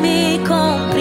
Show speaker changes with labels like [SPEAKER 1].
[SPEAKER 1] me come